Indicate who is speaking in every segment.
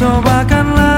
Speaker 1: cobakanlah.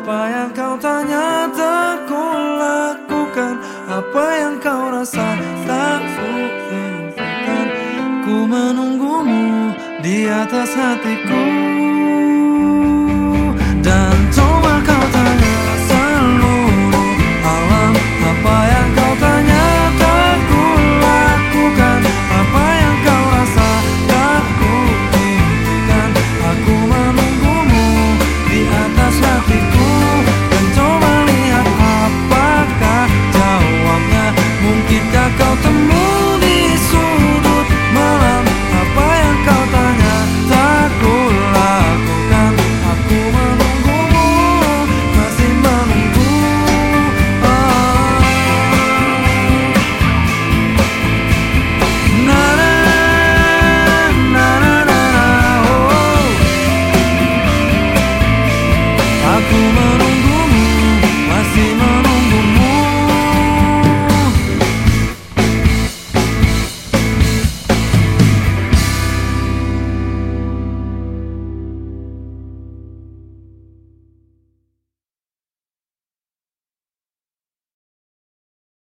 Speaker 1: Apa yang kau tanya tak ku lakukan. Apa yang kau rasa tak ku lakukan Ku menunggumu di atas hatiku.